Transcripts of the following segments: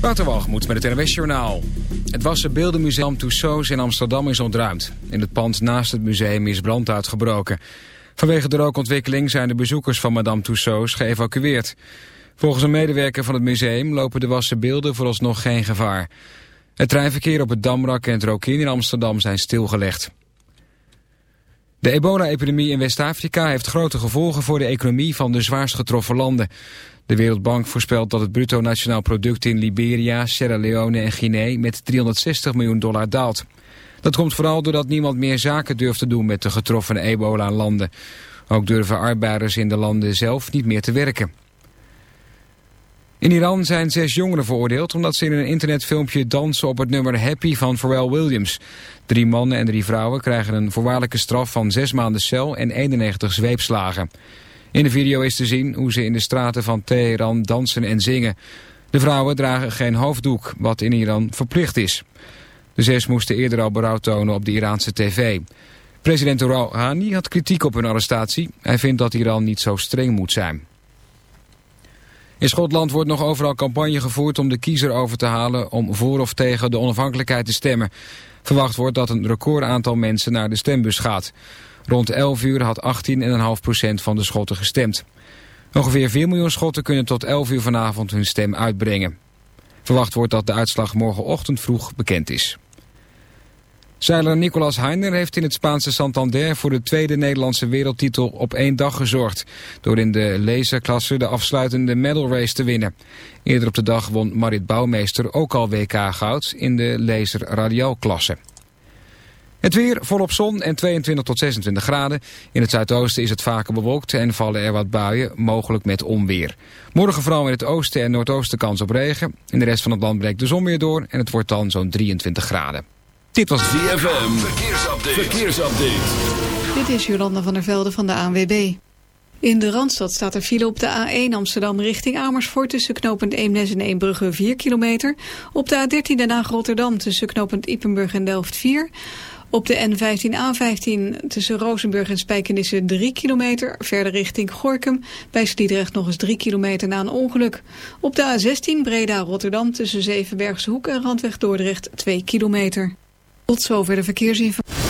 Waterwalgemoed met het NWS Journaal. Het Wassenbeeldenmuseum Tussauds in Amsterdam is ontruimd. In het pand naast het museum is brand uitgebroken. Vanwege de rookontwikkeling zijn de bezoekers van Madame Tussauds geëvacueerd. Volgens een medewerker van het museum lopen de wassen beelden vooralsnog geen gevaar. Het treinverkeer op het Damrak en het Rokin in Amsterdam zijn stilgelegd. De ebola-epidemie in West-Afrika heeft grote gevolgen voor de economie van de zwaarst getroffen landen. De Wereldbank voorspelt dat het bruto nationaal product in Liberia, Sierra Leone en Guinea met 360 miljoen dollar daalt. Dat komt vooral doordat niemand meer zaken durft te doen met de getroffen ebola-landen. Ook durven arbeiders in de landen zelf niet meer te werken. In Iran zijn zes jongeren veroordeeld omdat ze in een internetfilmpje dansen op het nummer Happy van Pharrell Williams. Drie mannen en drie vrouwen krijgen een voorwaardelijke straf van zes maanden cel en 91 zweepslagen. In de video is te zien hoe ze in de straten van Teheran dansen en zingen. De vrouwen dragen geen hoofddoek, wat in Iran verplicht is. De zes moesten eerder al berouw tonen op de Iraanse tv. President Rouhani had kritiek op hun arrestatie. Hij vindt dat Iran niet zo streng moet zijn. In Schotland wordt nog overal campagne gevoerd om de kiezer over te halen om voor of tegen de onafhankelijkheid te stemmen. Verwacht wordt dat een record aantal mensen naar de stembus gaat. Rond 11 uur had 18,5% van de Schotten gestemd. Ongeveer 4 miljoen Schotten kunnen tot 11 uur vanavond hun stem uitbrengen. Verwacht wordt dat de uitslag morgenochtend vroeg bekend is. Zeiler Nicolas Heiner heeft in het Spaanse Santander voor de tweede Nederlandse wereldtitel op één dag gezorgd. Door in de laserklasse de afsluitende medal race te winnen. Eerder op de dag won Marit Bouwmeester ook al WK goud in de laser radiaalklasse. Het weer volop zon en 22 tot 26 graden. In het zuidoosten is het vaker bewolkt en vallen er wat buien, mogelijk met onweer. Morgen vooral in het oosten en noordoosten kans op regen. In de rest van het land breekt de zon weer door en het wordt dan zo'n 23 graden. Dit was ZFM. Verkeersupdate. Verkeersupdate. Dit is Jolanda van der Velde van de ANWB. In de Randstad staat er file op de A1 Amsterdam richting Amersfoort... tussen knooppunt Eemnes en Eembrugge 4 kilometer. Op de A13 Den Haag Rotterdam tussen knooppunt Ippenburg en Delft 4... Op de N15A15 tussen Rozenburg en Spijkenisse 3 kilometer. Verder richting Gorkum. Bij Sliedrecht nog eens 3 kilometer na een ongeluk. Op de A16 Breda-Rotterdam tussen Zevenbergse Hoek en Randweg Dordrecht 2 kilometer. Tot zover de verkeersinformatie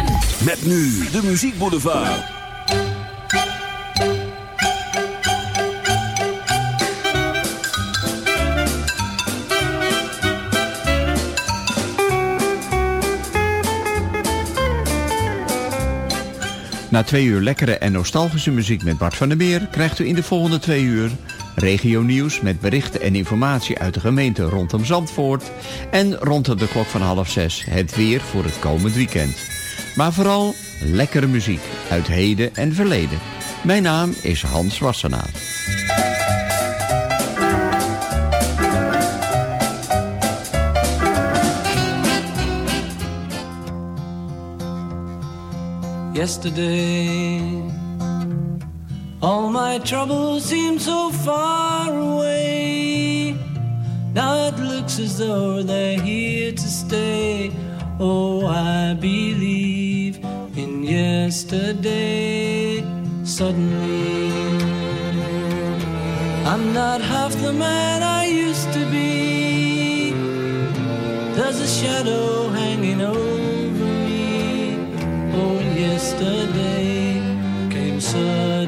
Met nu de Muziek Boulevard. Na twee uur lekkere en nostalgische muziek met Bart van der Meer... krijgt u in de volgende twee uur regio nieuws met berichten en informatie uit de gemeente rondom Zandvoort... en rond de klok van half zes het weer voor het komend weekend. Maar vooral lekkere muziek uit heden en verleden. Mijn naam is Hans Wassenaar. Yesterday All my troubles seem so far away Now it looks as though they're here to stay Oh, I believe in yesterday. Suddenly, I'm not half the man I used to be. There's a shadow hanging over me. Oh, yesterday came suddenly.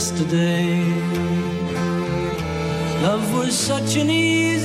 Yesterday. Love was such an easy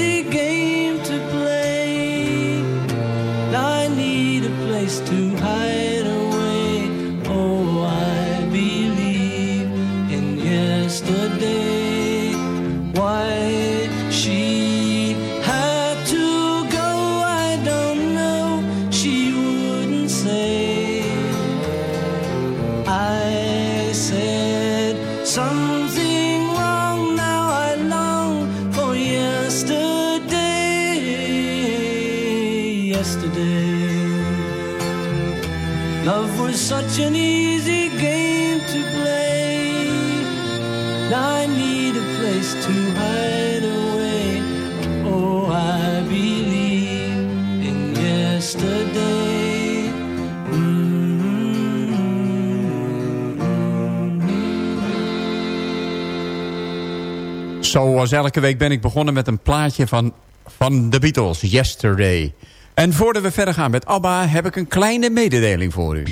Zoals elke week ben ik begonnen met een plaatje van, van The Beatles, Yesterday. En voordat we verder gaan met ABBA heb ik een kleine mededeling voor u.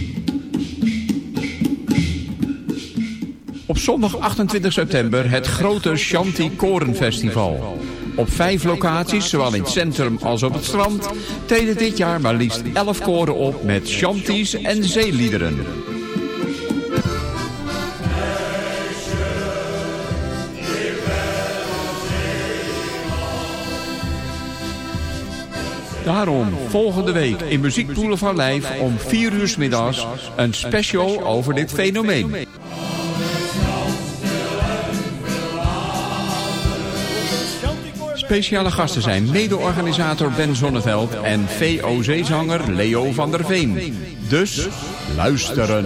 Op zondag 28 september het grote Shanti Korenfestival. Op vijf locaties, zowel in het centrum als op het strand... treden dit jaar maar liefst 11 koren op met shanties en zeeliederen. Daarom volgende week in Muziekpoelen van Lijf om 4 uur middags een special over dit fenomeen. Speciale gasten zijn mede-organisator Ben Zonneveld en VOC-zanger Leo van der Veen. Dus luisteren.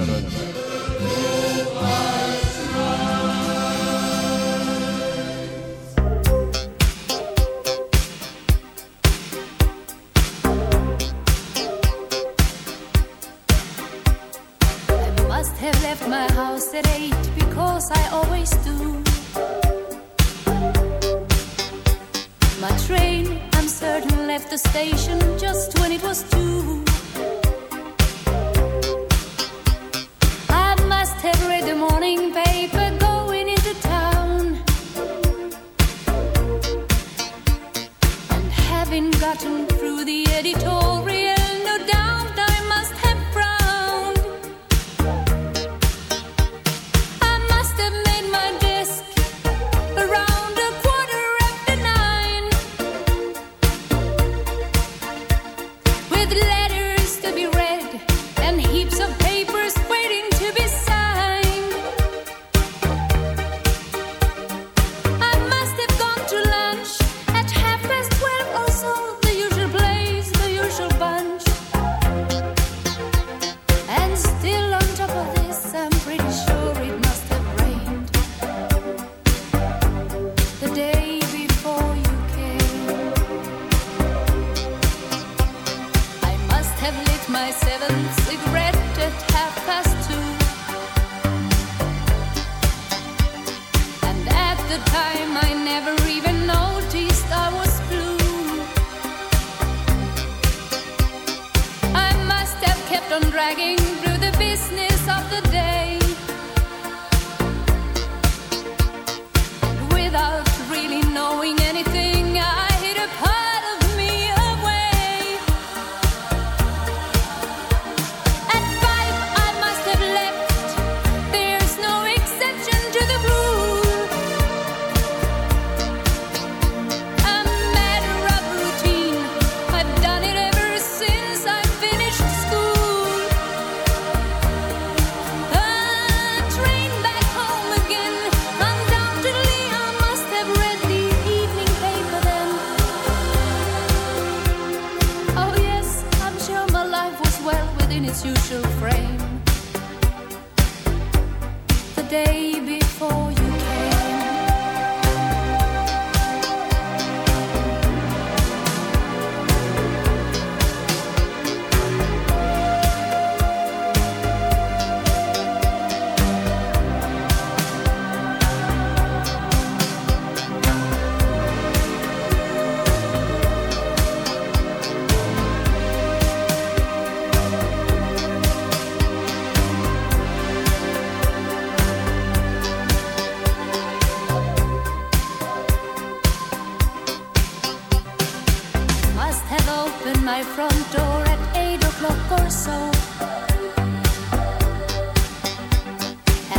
Opened my front door at eight o'clock or so.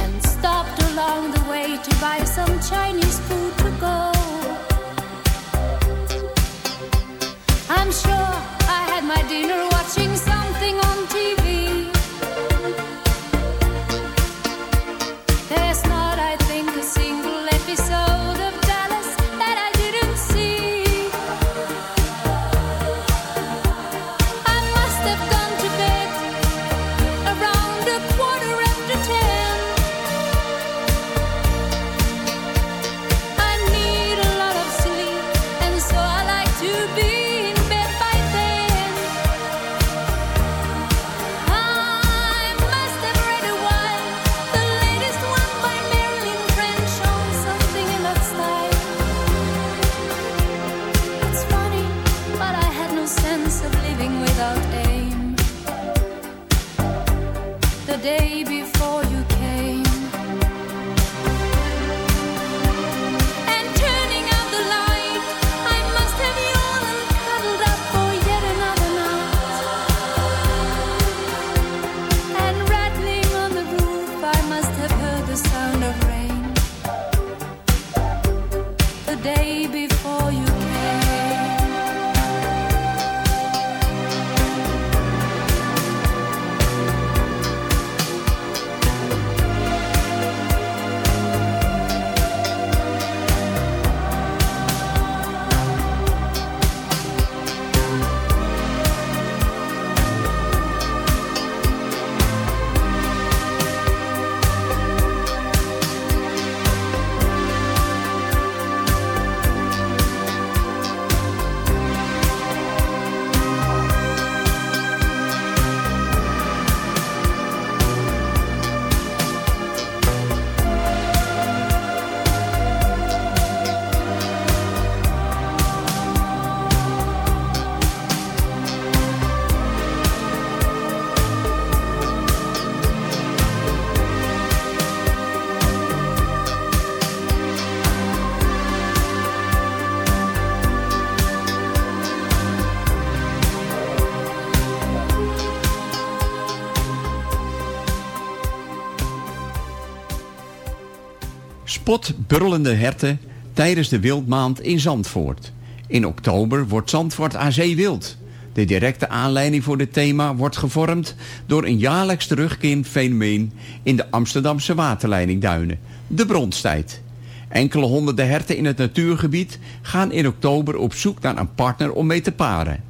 And stopped along the way to buy some Chinese Spot brullende herten tijdens de wildmaand in Zandvoort. In oktober wordt Zandvoort aan zee wild. De directe aanleiding voor dit thema wordt gevormd door een jaarlijks terugkerend fenomeen in de Amsterdamse waterleidingduinen, de bronstijd. Enkele honderden herten in het natuurgebied gaan in oktober op zoek naar een partner om mee te paren.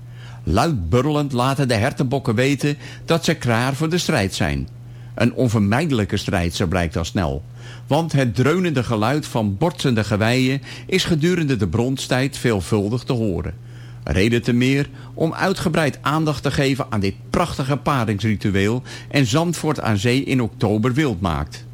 Luid burlend laten de hertenbokken weten dat ze klaar voor de strijd zijn. Een onvermijdelijke strijd, zo blijkt al snel. Want het dreunende geluid van borsende geweien is gedurende de bronstijd veelvuldig te horen. Reden te meer om uitgebreid aandacht te geven aan dit prachtige paringsritueel en Zandvoort aan zee in oktober wild maakt.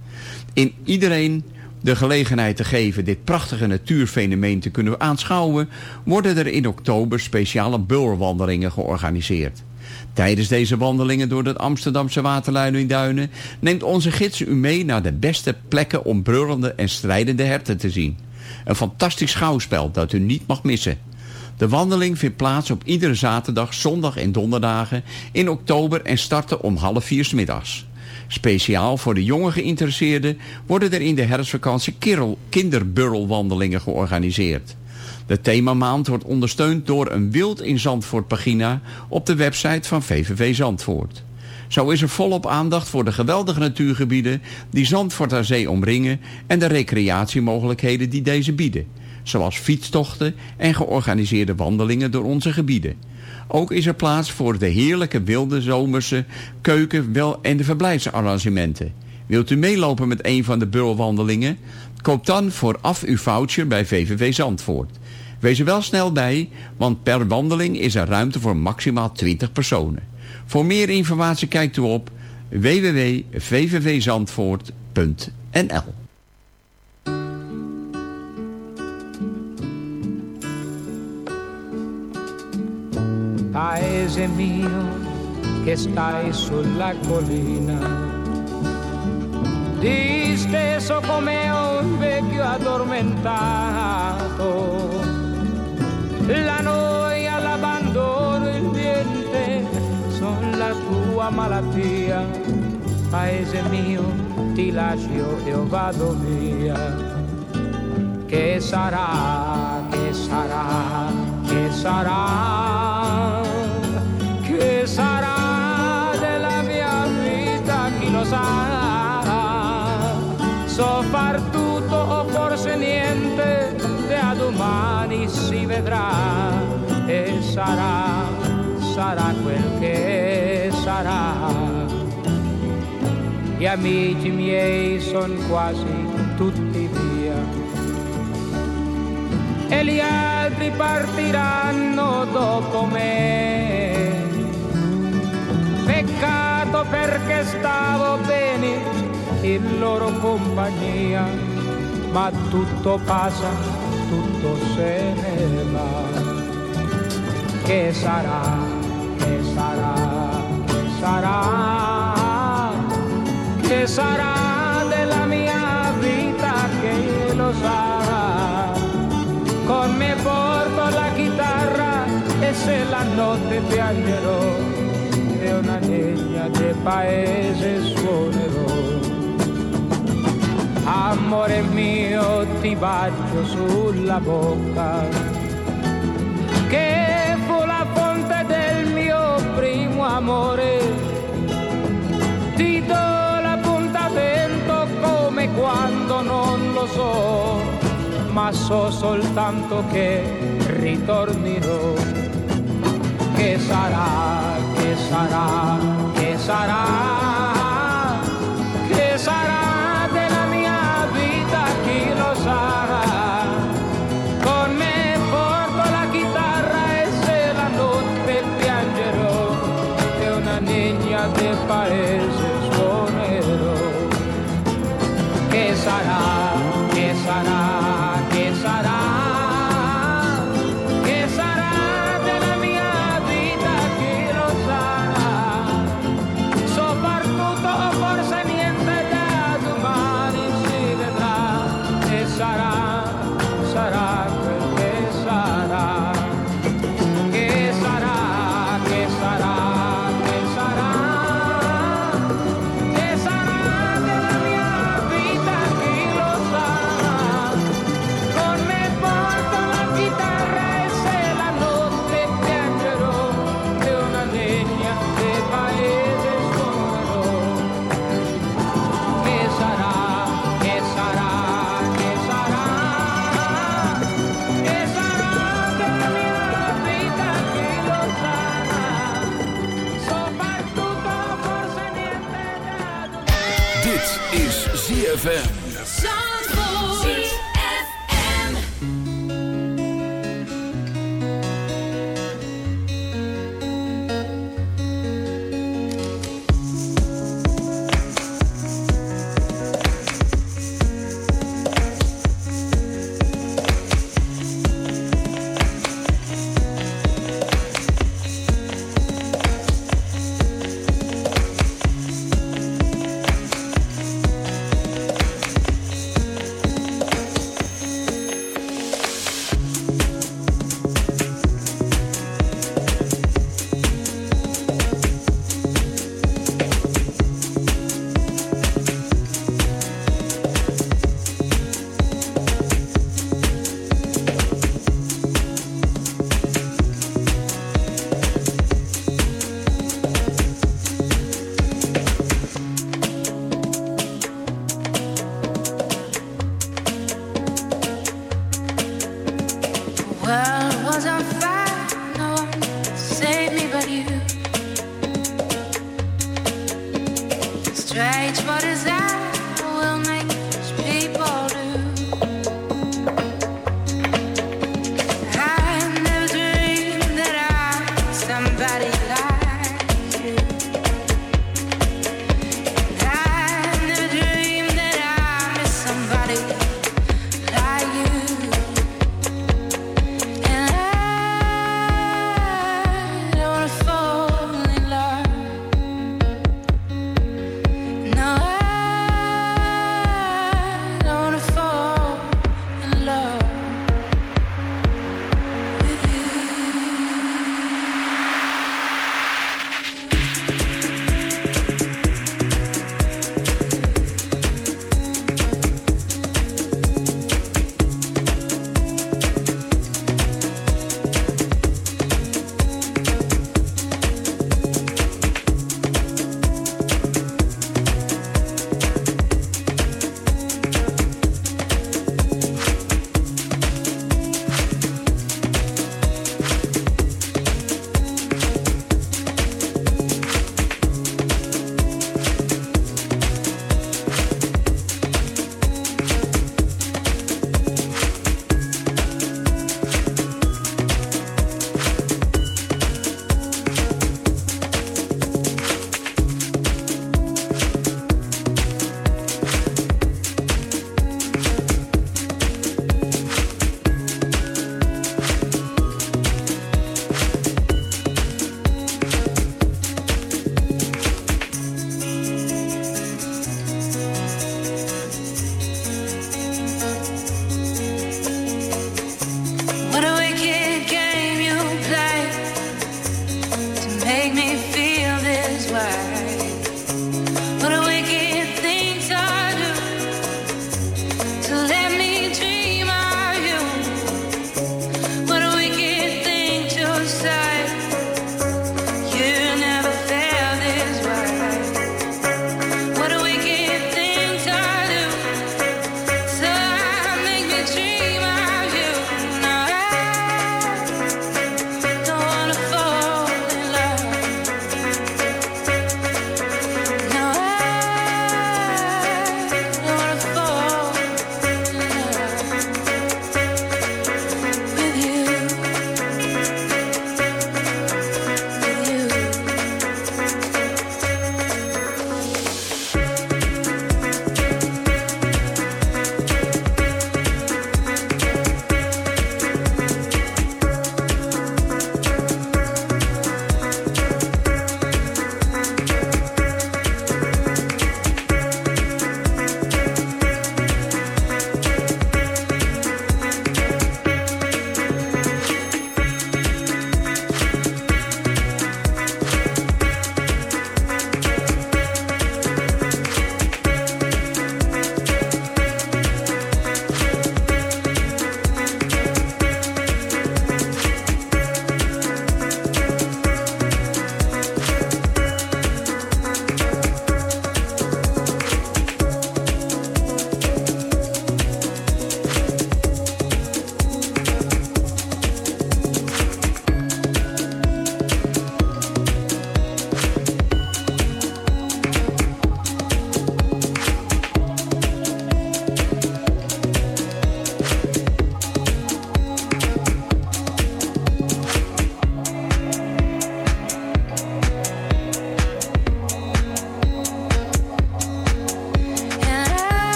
In iedereen de gelegenheid te geven dit prachtige natuurfenomeen te kunnen aanschouwen, worden er in oktober speciale beulwandelingen georganiseerd. Tijdens deze wandelingen door de Amsterdamse waterleidingduinen neemt onze gids u mee naar de beste plekken om brullende en strijdende herten te zien. Een fantastisch schouwspel dat u niet mag missen. De wandeling vindt plaats op iedere zaterdag, zondag en donderdagen in oktober en startte om half vier middags. Speciaal voor de jonge geïnteresseerden worden er in de herfstvakantie kinderburrelwandelingen georganiseerd. De themamaand wordt ondersteund door een Wild in Zandvoort pagina op de website van VVV Zandvoort. Zo is er volop aandacht voor de geweldige natuurgebieden die Zandvoort aan zee omringen en de recreatiemogelijkheden die deze bieden, zoals fietstochten en georganiseerde wandelingen door onze gebieden. Ook is er plaats voor de heerlijke wilde zomerse keuken wel en de verblijfsarrangementen. Wilt u meelopen met een van de burlwandelingen? Koop dan vooraf uw voucher bij VVV Zandvoort. Wees er wel snel bij, want per wandeling is er ruimte voor maximaal 20 personen. Voor meer informatie kijkt u op www.vvvzandvoort.nl Paese mio che stai sulla collina, disteso come un vecchio addormentato, la noia, l'abbandono, il tua malattia, paese mio, ti lascio e vado via. Che sarà, che sarà, che sarà, che sarà della mia vita, chi lo sa. So far vedrà e sarà, sarà quel che sarà. Gli amici miei sono quasi tutti via e gli altri partiranno dopo me. Peccato perché stavo bene in loro compagnia, ma tutto passa, tutto se ne va. Che sarà, che sarà, che sarà, che sarà della mia vita che lo sarà. Con me porto la chitarra e se la notte piangerò e una legna del paese suonerò. Amore mio ti bacio sulla bocca che fu la fonte del mio primo amore. Ti do l'appuntamento come quando non lo so, ma so soltanto che ritornerò. Che sarà, che sarà, che sarà, bodies desire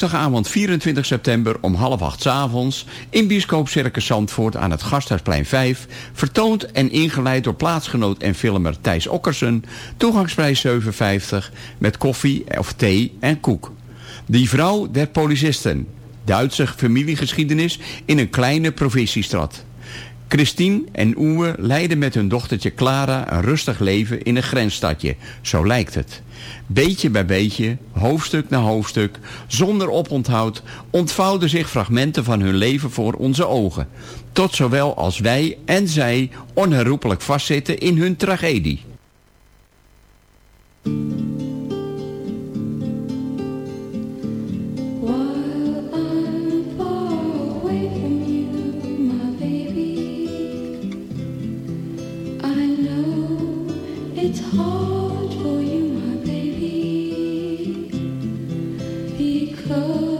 woensdagavond 24 september om half acht avonds... in Bioscoop Circus Zandvoort aan het Gasthuisplein 5... vertoond en ingeleid door plaatsgenoot en filmer Thijs Okkersen... toegangsprijs 7,50 met koffie of thee en koek. Die vrouw der policisten. Duitse familiegeschiedenis in een kleine provinciestrad. Christine en Oewe leiden met hun dochtertje Clara een rustig leven in een grensstadje. Zo lijkt het. Beetje bij beetje, hoofdstuk na hoofdstuk, zonder oponthoud... ontvouwden zich fragmenten van hun leven voor onze ogen. Tot zowel als wij en zij onherroepelijk vastzitten in hun tragedie. close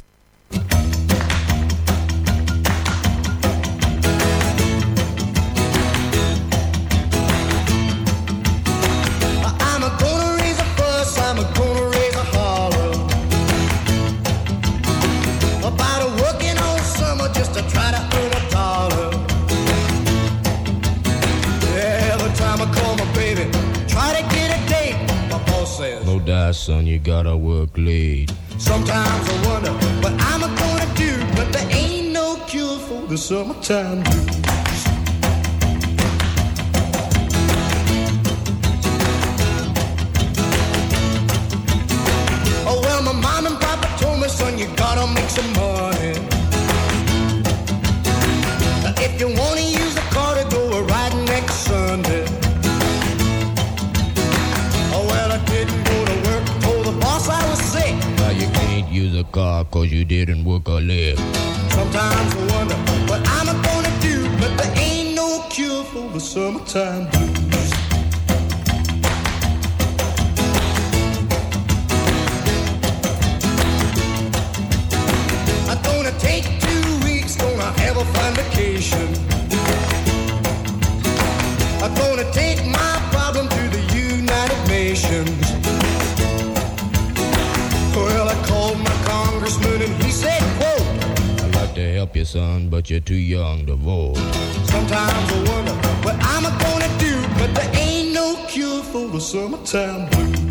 summertime blues. I'm gonna take two weeks, gonna have a fun vacation. I'm gonna take my problem to the United Nations. Well, I called my congressman and he said, quote, I'd like to help you, son, but you're too young to vote. Sometimes I wonder what I'm gonna do, but there ain't no cure for the summertime blues.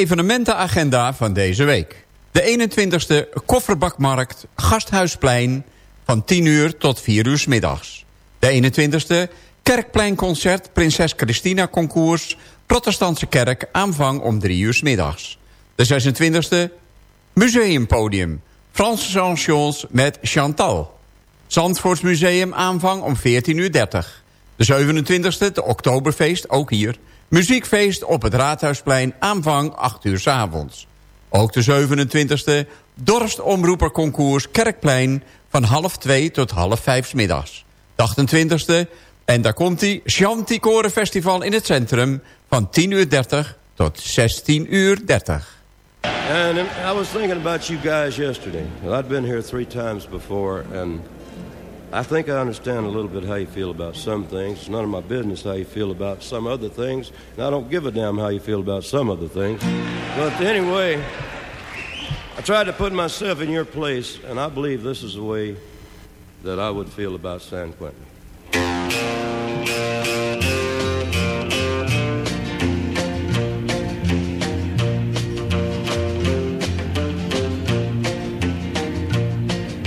Evenementenagenda van deze week. De 21ste Kofferbakmarkt Gasthuisplein van 10 uur tot 4 uur middags. De 21ste Kerkpleinconcert Prinses Christina Concours Protestantse Kerk aanvang om 3 uur middags. De 26ste Museumpodium Franse chansons met Chantal. Zandvoortsmuseum aanvang om 14.30 uur. De 27e, de Oktoberfeest, ook hier. Muziekfeest op het Raadhuisplein, aanvang 8 uur s avonds. Ook de 27e, Dorstomroeperconcours Kerkplein... van half 2 tot half 5 s middags. De 28e, en daar komt hij, Shanti Korenfestival in het centrum... van 10 uur 30 tot 16 uur 30. And I was thinking about you guys yesterday. I'd been here three times before, and I think I understand a little bit how you feel about some things. It's none of my business how you feel about some other things, and I don't give a damn how you feel about some other things. But anyway, I tried to put myself in your place, and I believe this is the way that I would feel about San Quentin.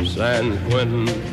San Quentin,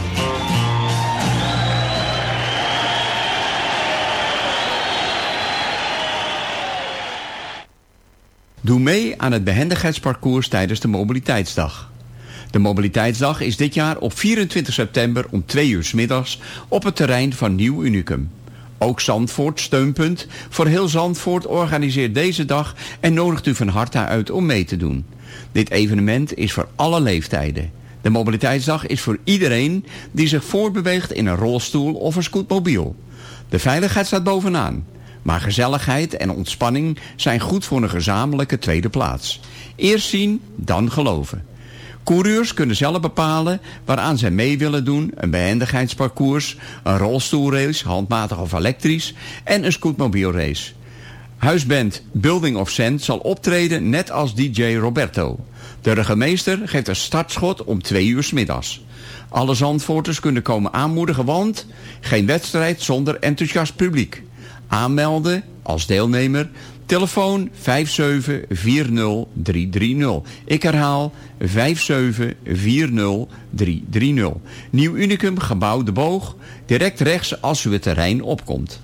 Doe mee aan het behendigheidsparcours tijdens de Mobiliteitsdag. De Mobiliteitsdag is dit jaar op 24 september om 2 uur 's middags op het terrein van Nieuw Unicum. Ook Zandvoort, steunpunt voor heel Zandvoort, organiseert deze dag en nodigt u van harte uit om mee te doen. Dit evenement is voor alle leeftijden. De Mobiliteitsdag is voor iedereen die zich voortbeweegt in een rolstoel of een scootmobiel. De veiligheid staat bovenaan. Maar gezelligheid en ontspanning zijn goed voor een gezamenlijke tweede plaats. Eerst zien, dan geloven. Coureurs kunnen zelf bepalen waaraan zij mee willen doen. Een behendigheidsparcours, een rolstoelrace, handmatig of elektrisch en een scootmobielrace. Huisband Building of Sand zal optreden net als DJ Roberto. De burgemeester geeft een startschot om twee uur 's middags. Alle Zandvoorters kunnen komen aanmoedigen, want geen wedstrijd zonder enthousiast publiek. Aanmelden als deelnemer. Telefoon 5740330. Ik herhaal 5740330. Nieuw Unicum, gebouw De Boog. Direct rechts als u het terrein opkomt.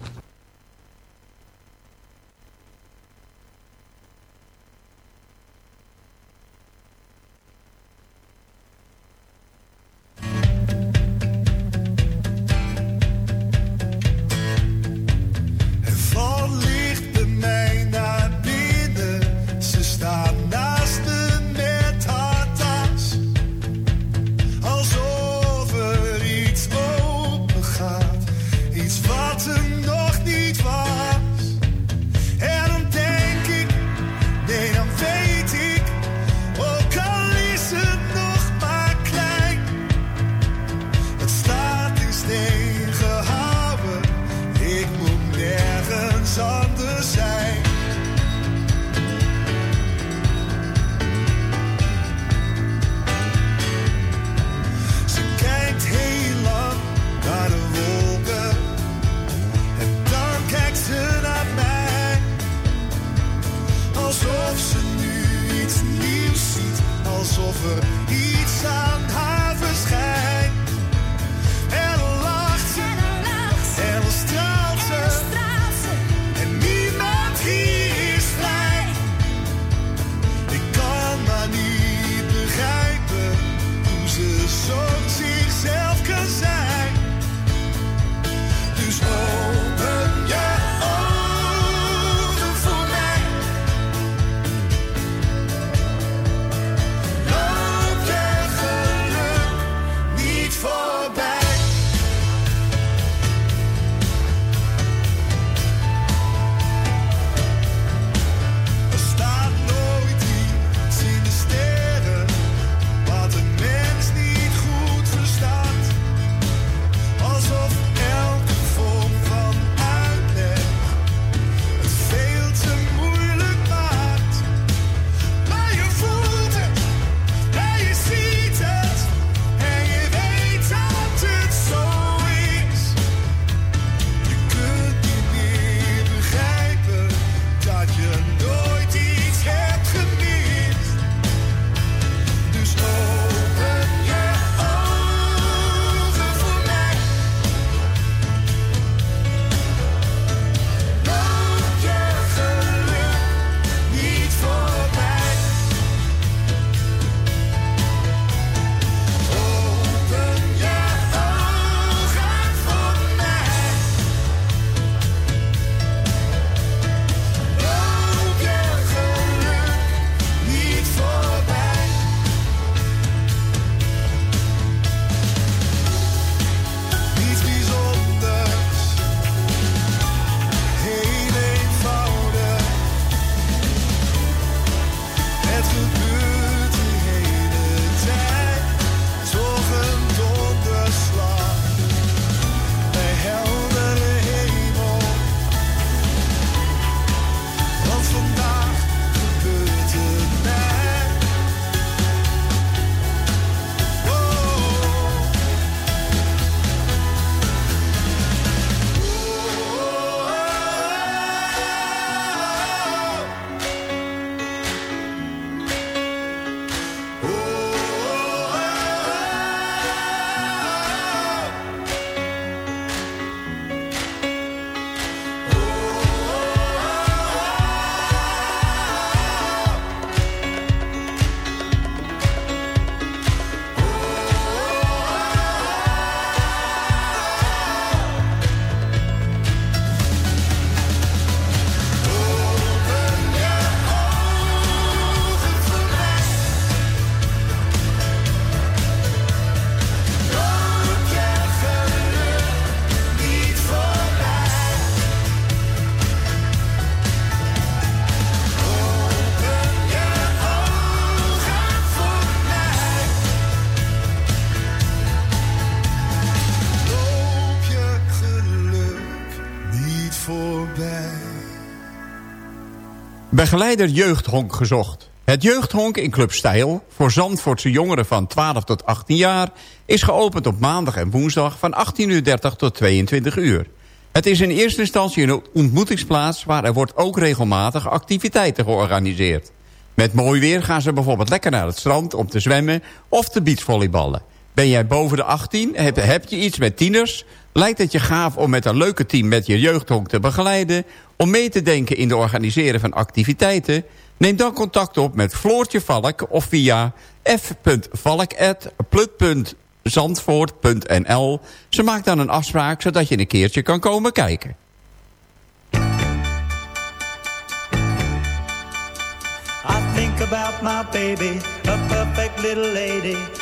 Begeleider Jeugdhonk gezocht. Het Jeugdhonk in Club Stijl voor Zandvoortse jongeren van 12 tot 18 jaar... is geopend op maandag en woensdag van 18.30 tot 22 uur. Het is in eerste instantie een ontmoetingsplaats... waar er wordt ook regelmatig activiteiten georganiseerd. Met mooi weer gaan ze bijvoorbeeld lekker naar het strand om te zwemmen... of te beachvolleyballen. Ben jij boven de 18, heb, heb je iets met tieners... lijkt het je gaaf om met een leuke team met je jeugdhonk te begeleiden... om mee te denken in de organiseren van activiteiten... neem dan contact op met Floortje Valk of via f.valk.plut.zandvoort.nl. Ze maakt dan een afspraak zodat je een keertje kan komen kijken. I think about my baby, a perfect little lady.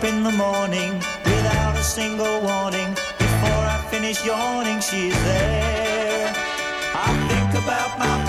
Up in the morning without a single warning. Before I finish yawning, she's there. I think about my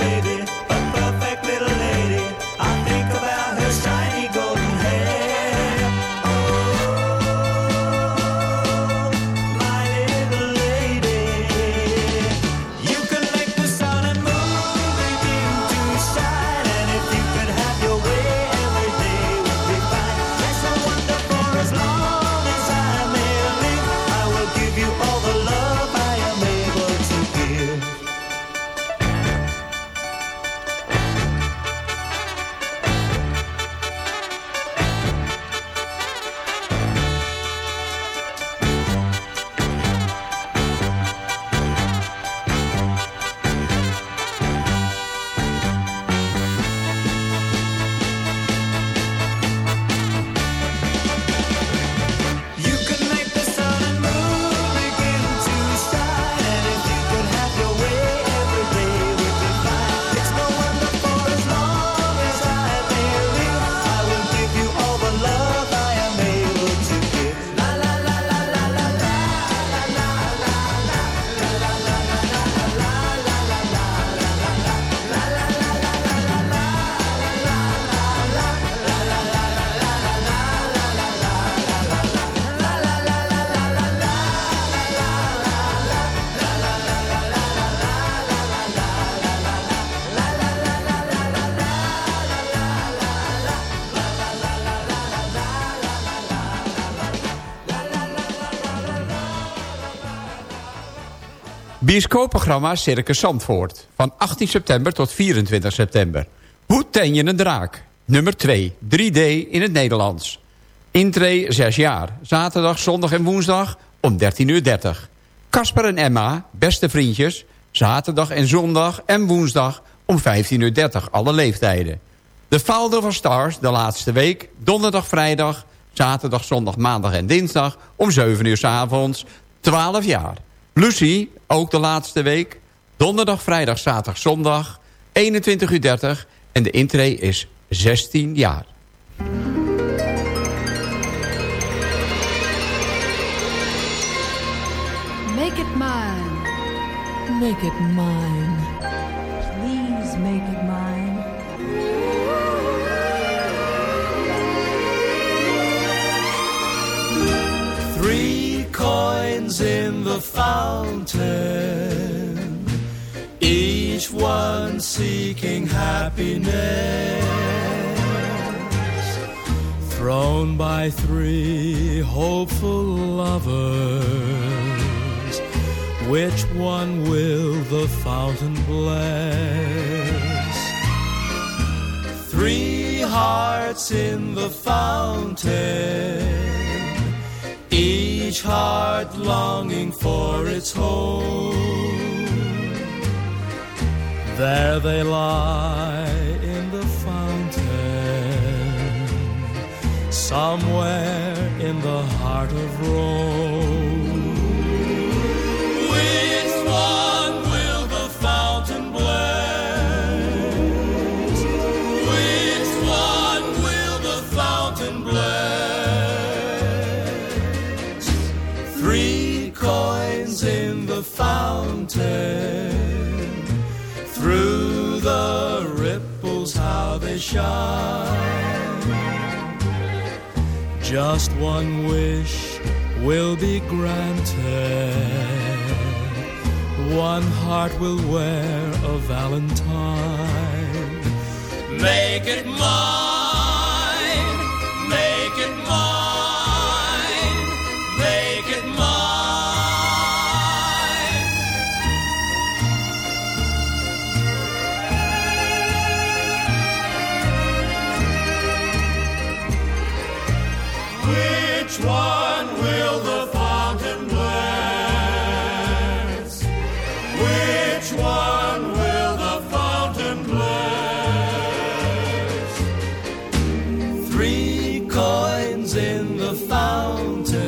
Bioscoopprogramma Circus Zandvoort. Van 18 september tot 24 september. Hoe ten je een draak? Nummer 2. 3D in het Nederlands. Intree 6 jaar. Zaterdag, zondag en woensdag om 13.30 uur. Casper en Emma, beste vriendjes. Zaterdag en zondag en woensdag om 15.30 uur. Alle leeftijden. De Founder van Stars, de laatste week. Donderdag, vrijdag, zaterdag, zondag, maandag en dinsdag om 7 uur s avonds. 12 jaar. Lucy, ook de laatste week. Donderdag, vrijdag, zaterdag, zondag. 21.30 uur en de intree is 16 jaar. Make it mine. Make it mine. Please make it mine. Three coins in the fountain, each one seeking happiness. Thrown by three hopeful lovers, which one will the fountain bless? Three hearts in the fountain each heart longing for its home. There they lie in the fountain, somewhere in the heart of Rome. Shine. Just one wish will be granted. One heart will wear a valentine. Make it mine. One will the fountain bless? Which one will the fountain bless? Three coins in the fountain.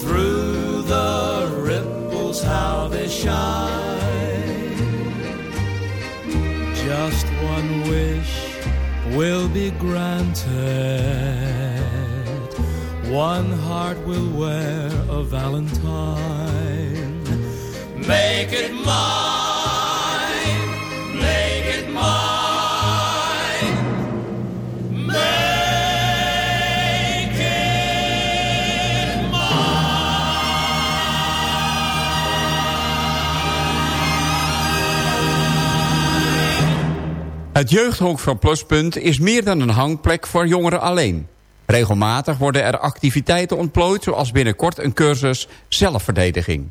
Through the ripples, how they shine. Just one wish will be granted. One heart will wear a valentine. Make it mine, make it mine, make it Het jeugdhonk van Pluspunt is meer dan een hangplek voor jongeren alleen. Regelmatig worden er activiteiten ontplooid... zoals binnenkort een cursus zelfverdediging.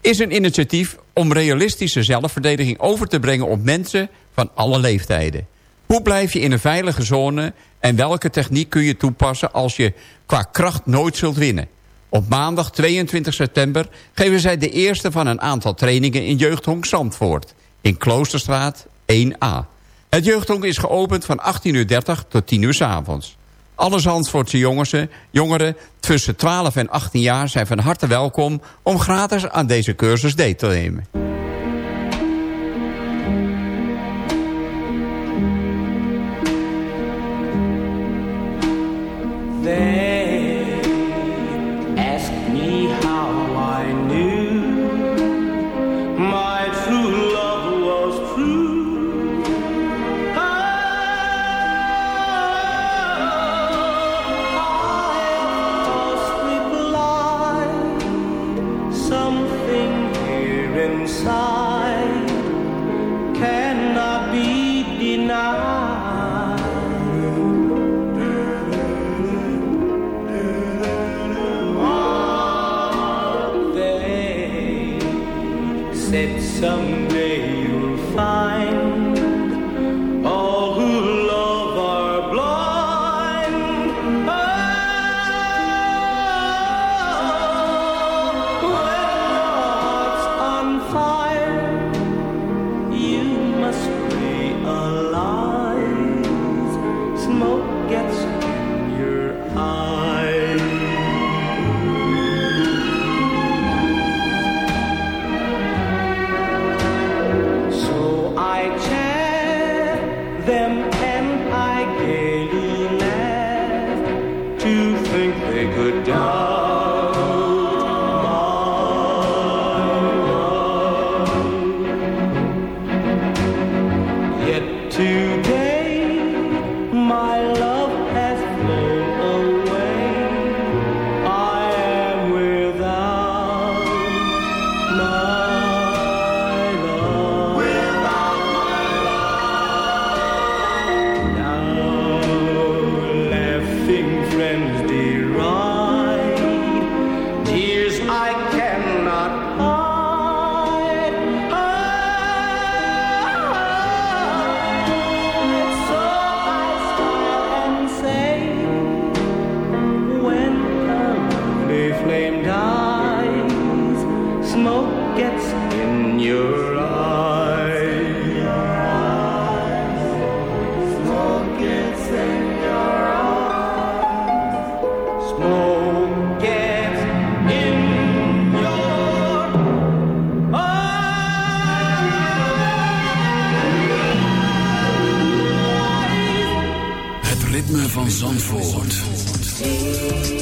Is een initiatief om realistische zelfverdediging over te brengen... op mensen van alle leeftijden. Hoe blijf je in een veilige zone... en welke techniek kun je toepassen als je qua kracht nooit zult winnen? Op maandag 22 september geven zij de eerste van een aantal trainingen... in jeugdhonk Zandvoort, in Kloosterstraat 1A. Het jeugdhonk is geopend van 18.30 tot 10 uur s avonds. Alle Zandvoortse jongeren, jongeren tussen 12 en 18 jaar zijn van harte welkom... om gratis aan deze cursus deel te nemen. some van Zandvoort.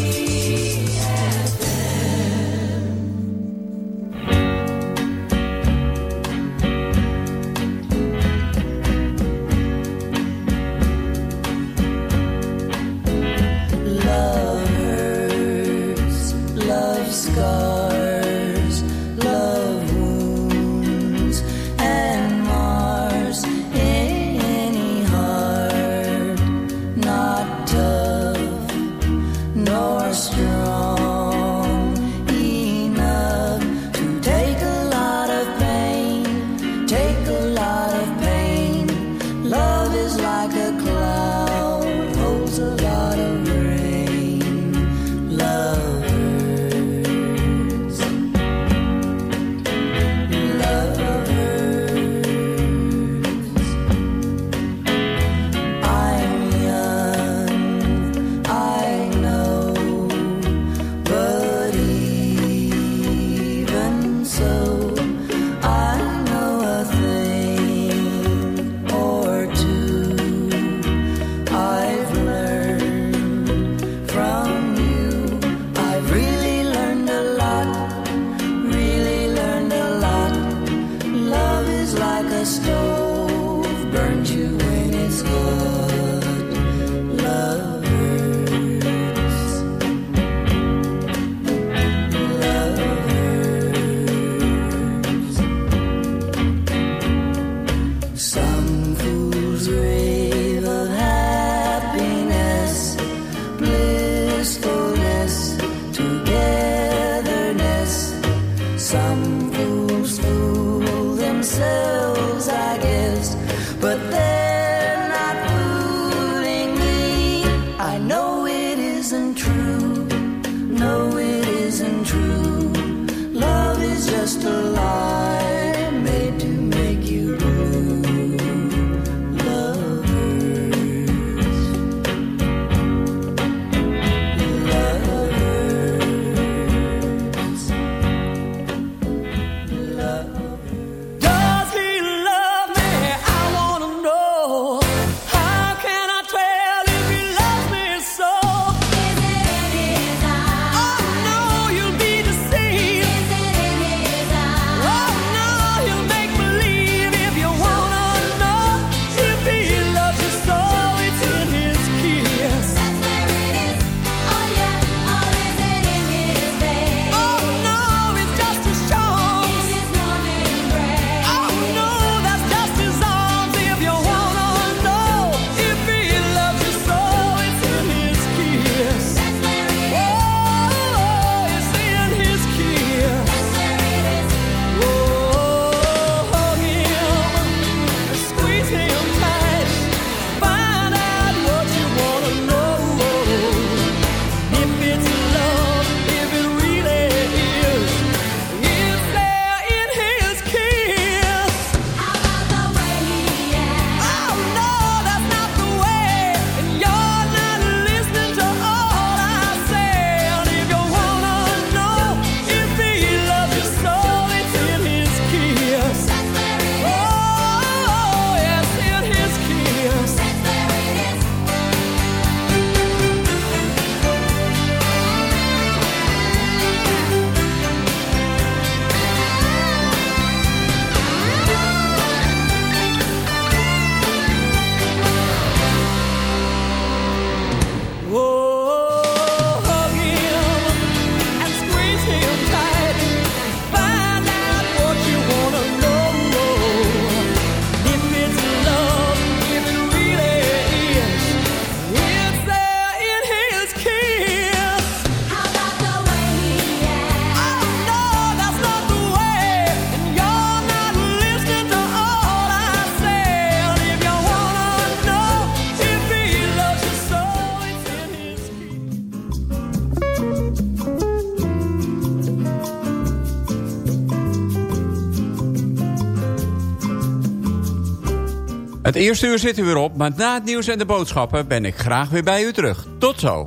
Het eerste uur zit u weer op, maar na het nieuws en de boodschappen ben ik graag weer bij u terug. Tot zo!